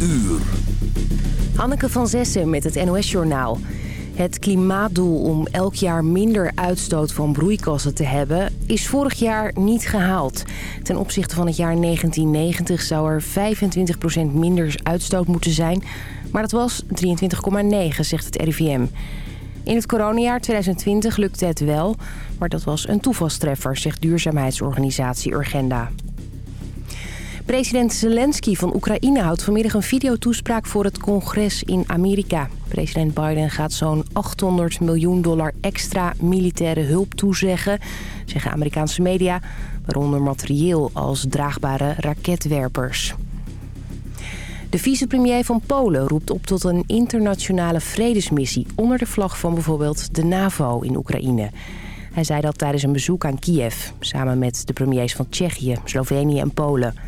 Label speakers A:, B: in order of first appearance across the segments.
A: uur.
B: Hanneke van Zessen met het NOS-journaal. Het klimaatdoel om elk jaar minder uitstoot van broeikassen te hebben... is vorig jaar niet gehaald. Ten opzichte van het jaar 1990 zou er 25% minder uitstoot moeten zijn... maar dat was 23,9, zegt het RIVM. In het coronajaar 2020 lukte het wel, maar dat was een toevalstreffer... zegt duurzaamheidsorganisatie Urgenda. President Zelensky van Oekraïne houdt vanmiddag een videotoespraak voor het congres in Amerika. President Biden gaat zo'n 800 miljoen dollar extra militaire hulp toezeggen, zeggen Amerikaanse media, waaronder materieel als draagbare raketwerpers. De vicepremier van Polen roept op tot een internationale vredesmissie onder de vlag van bijvoorbeeld de NAVO in Oekraïne. Hij zei dat tijdens een bezoek aan Kiev, samen met de premiers van Tsjechië, Slovenië en Polen.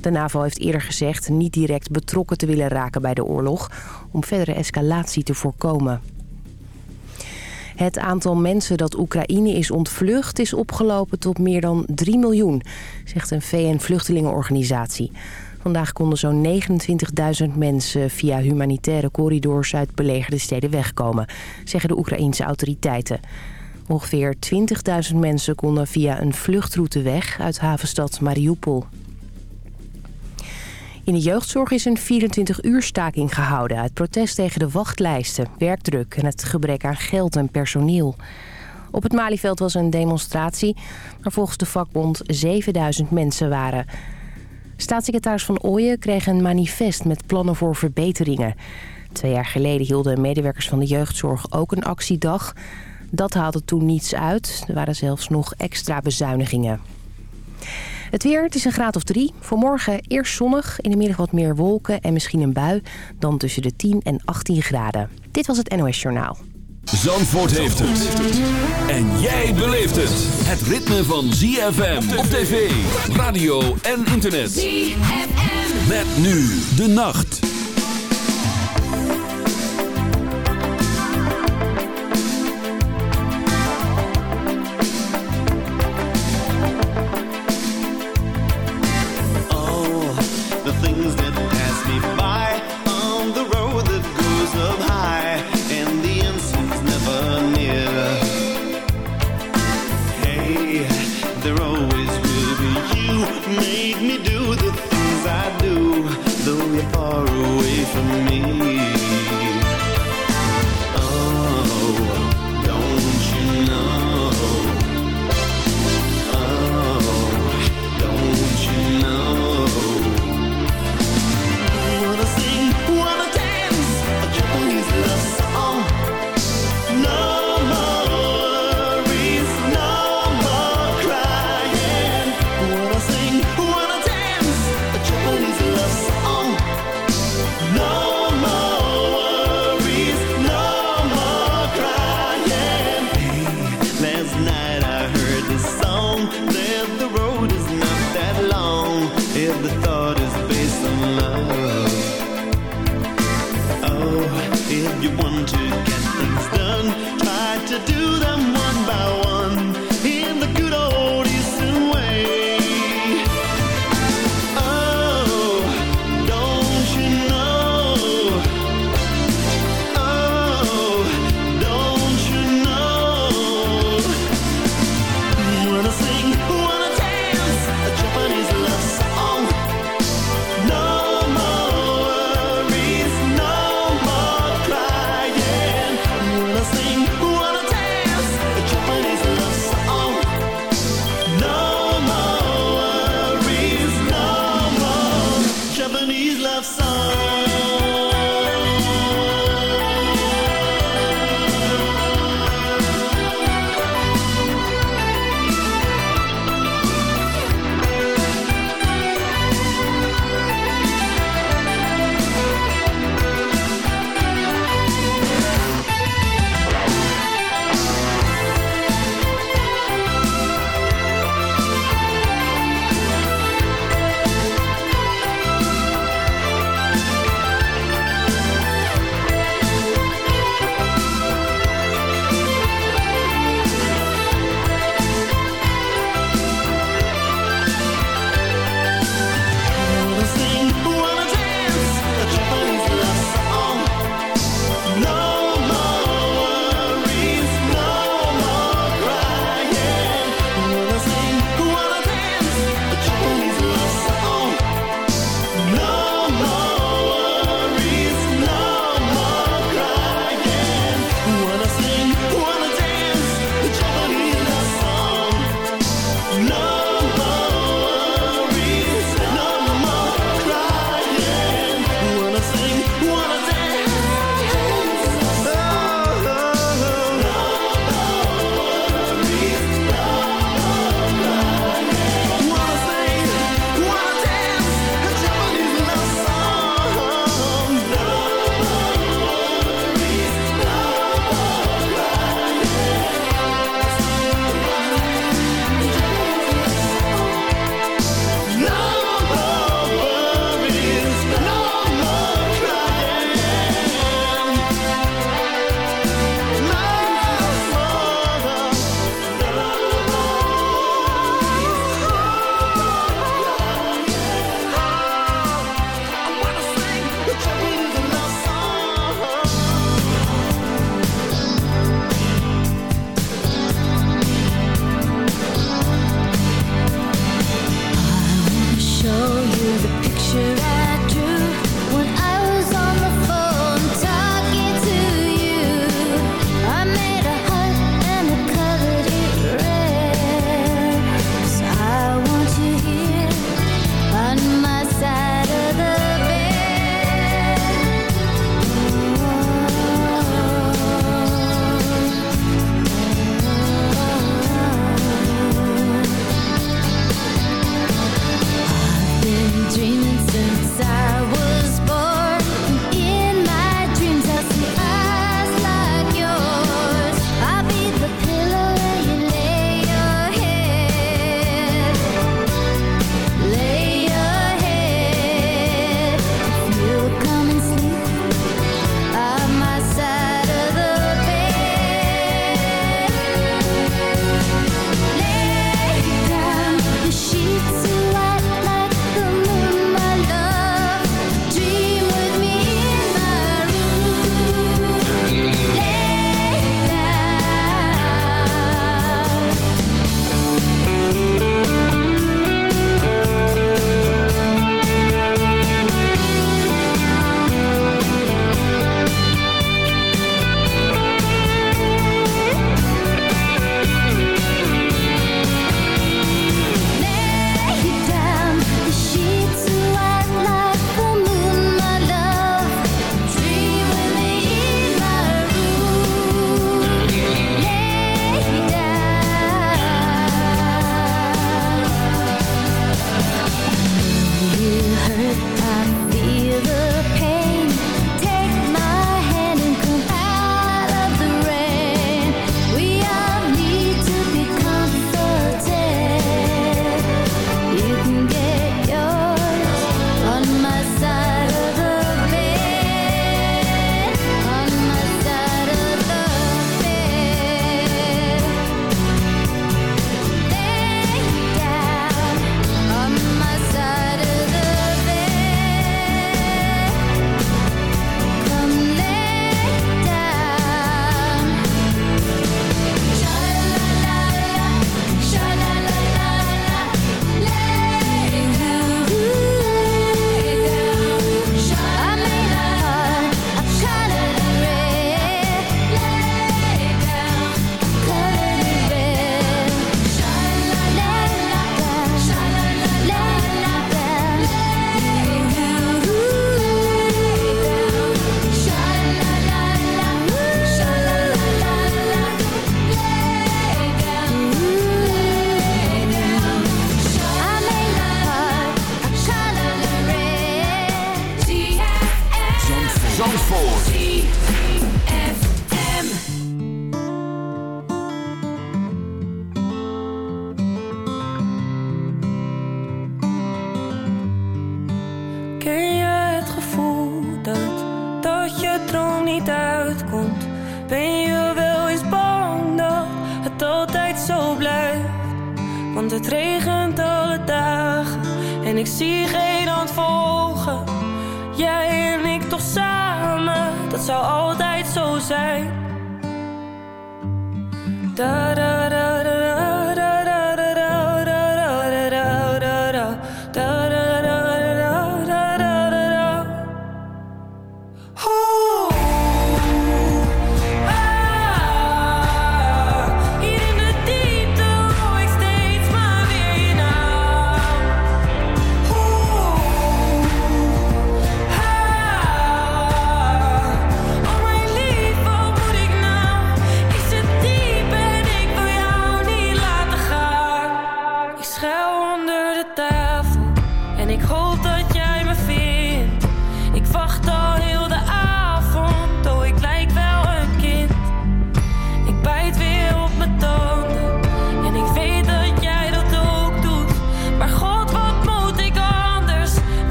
B: De NAVO heeft eerder gezegd niet direct betrokken te willen raken bij de oorlog... om verdere escalatie te voorkomen. Het aantal mensen dat Oekraïne is ontvlucht is opgelopen tot meer dan 3 miljoen, zegt een VN-vluchtelingenorganisatie. Vandaag konden zo'n 29.000 mensen via humanitaire corridors uit belegerde steden wegkomen, zeggen de Oekraïense autoriteiten. Ongeveer 20.000 mensen konden via een vluchtroute weg uit havenstad Mariupol. In de jeugdzorg is een 24-uur staking gehouden... uit protest tegen de wachtlijsten, werkdruk en het gebrek aan geld en personeel. Op het Malieveld was een demonstratie... waar volgens de vakbond 7000 mensen waren. Staatssecretaris Van Ooyen kreeg een manifest met plannen voor verbeteringen. Twee jaar geleden hielden medewerkers van de jeugdzorg ook een actiedag. Dat haalde toen niets uit. Er waren zelfs nog extra bezuinigingen. Het weer, het is een graad of drie. Voor morgen eerst zonnig, in de middag wat meer wolken en misschien een bui. Dan tussen de 10 en 18 graden. Dit was het NOS Journaal.
A: Zandvoort heeft het. En jij beleeft het. Het ritme van ZFM op tv, radio en internet. ZFM. Met nu de nacht.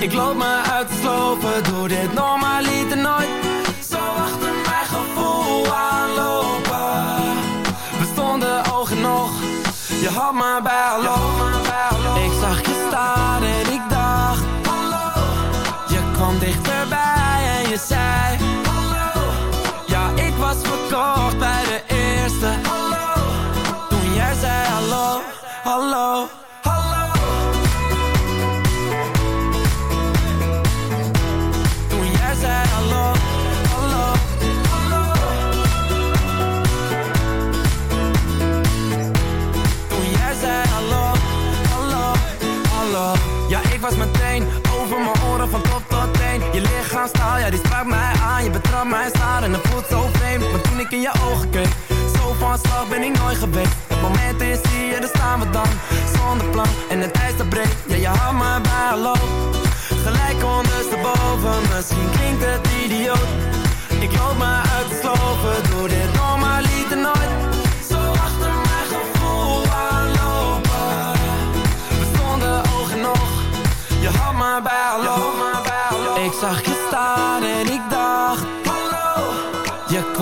C: Ik
D: loop me uit te slopen, doe dit normaliter nooit. Zo achter mijn gevoel aanlopen. We stonden ogen nog, je had me bij in je ogen keek. Zo van slag ben ik nooit geweest. Het moment is hier, daar staan we dan. Zonder plan en het ijs dat breekt Ja, je had me bij hallo Gelijk ondersteboven Misschien klinkt het idioot. Ik loop maar uit de sloven Doe dit nog maar nooit. Zo achter mijn gevoel aanlopen. We stonden oog in oog Je had me bij hallo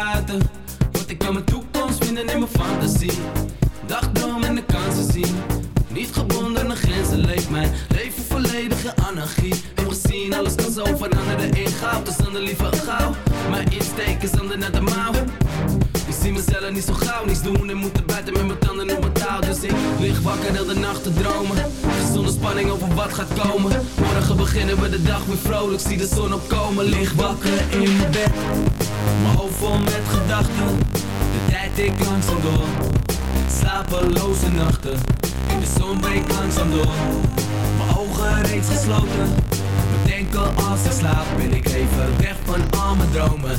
D: Sluiten Want ik kan mijn toekomst vinden in mijn fantasie. Dagdroom en de kansen zien. Niet gebonden aan grenzen leeft mijn leven volledig in anarchie. Heb gezien, alles kan zo veranderen. In goud Dus dan de liever gauw. Mijn insteek is dan net de mouw. Ik zie mezelf niet zo gauw. Niets doen en moeten buiten met mijn tanden op mijn touw. Dus ik lig wakker heel de nacht te dromen. Zonder spanning over wat gaat komen. Morgen beginnen we de dag weer vrolijk. Zie de zon opkomen, lig wakker in mijn bed Mijn hoofd vol met gedachten. De tijd ik langzaam door. Slapeloze nachten. De zon breekt langzaam door. Mijn ogen reeds gesloten. Bedenken als ik slaap Ben ik even weg van al mijn dromen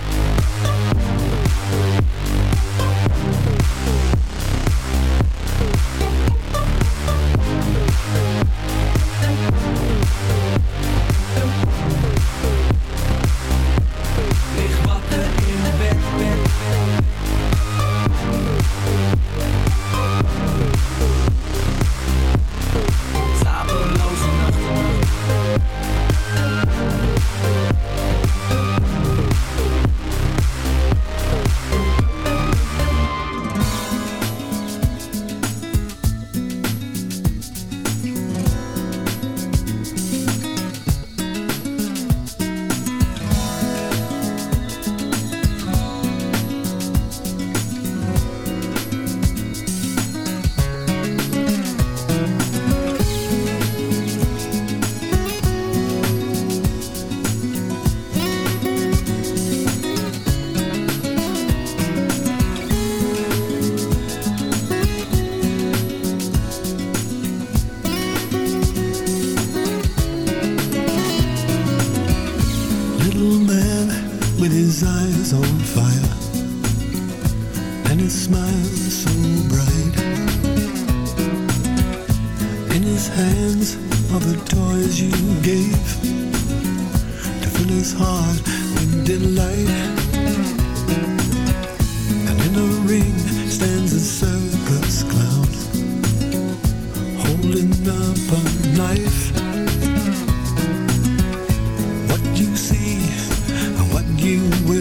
E: and his smile so bright. In his hands are the toys you gave to fill his heart with delight. And in a ring stands a circus clown holding up a knife. What you see and what you will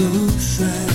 E: so sad.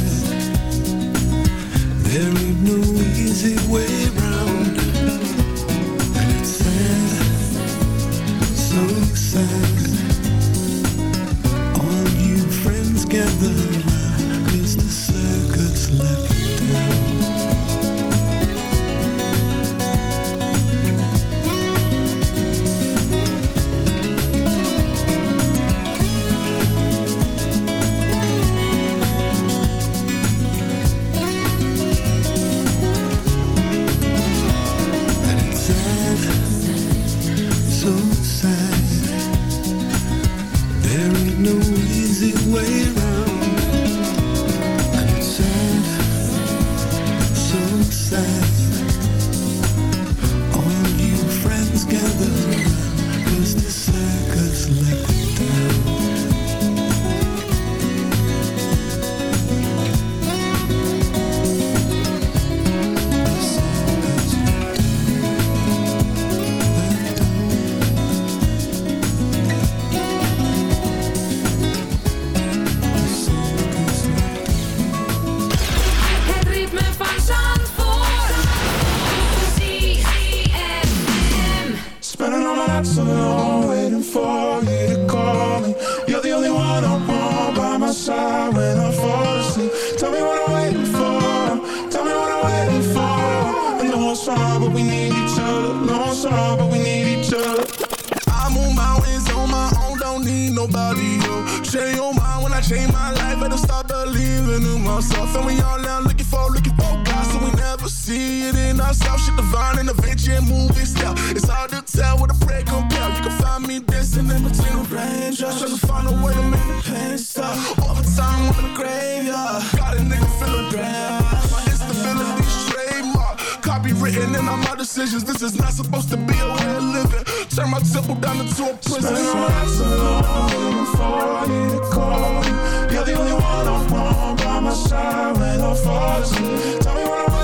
F: In ourselves. Shit divine and adventure and movie style. It's hard to tell what a prayer compare. You can find me dancing in between the raindrops, trying to find a way to make the pain stop. Overtime in the graveyard, got a nigga feeling bad. My instability trademark, copywritten in all my decisions. This is not supposed to be a way of living. Turn my temple down into a prison.
G: All my nights alone, waiting for you to call. You're the only one I want by my side when I fall asleep. Tell me what I'm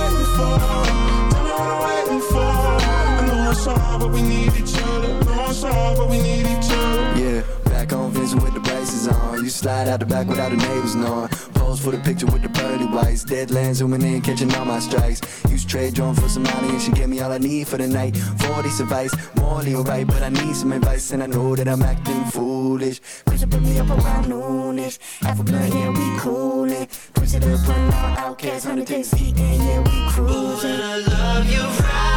G: I know it's hard, but we need each other. No, it's hard, but we need each other.
H: Yeah, back on Vincent with the braces on. You slide out the back without the neighbors knowing. Pose for the picture with the pearly whites. Deadlands zooming in, catching all my strikes. Use trade drone for some money and she gave me all I need for the night. 40 advice, morally alright, but I need some advice and I know that I'm acting foolish. Push it, put me up around noonish. Half a blunt, yeah, we coolin'. Push it up, run all outcasts, 100 days eating, yeah, we cruising. I love you right,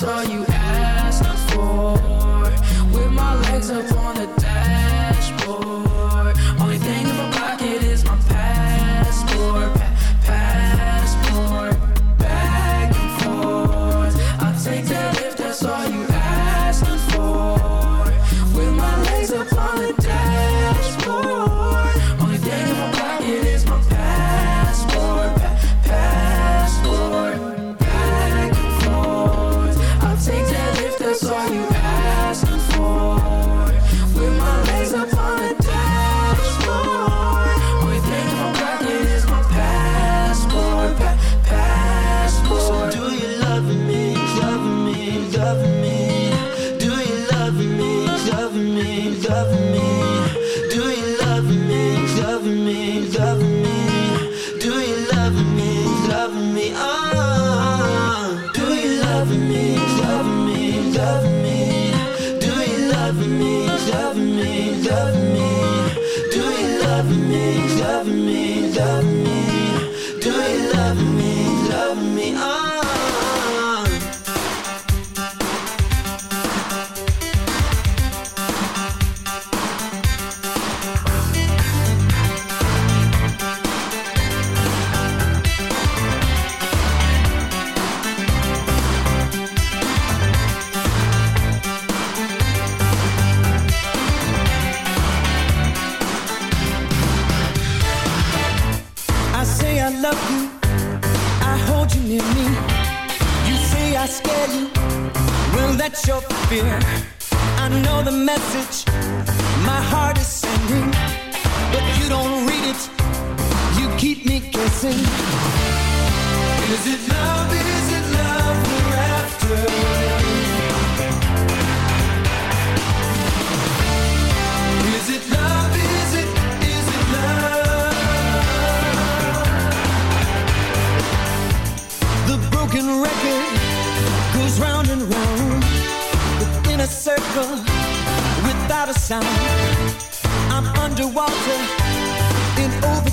H: saw you